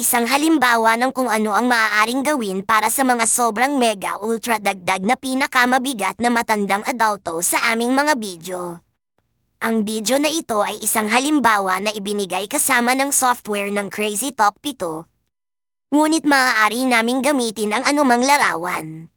Isang halimbawa ng kung ano ang maaaring gawin para sa mga sobrang mega ultra dagdag na pinakamabigat na matandang adulto sa aming mga video. Ang video na ito ay isang halimbawa na ibinigay kasama ng software ng Crazy Talk 7. Ngunit maaari naming gamitin ang anumang larawan.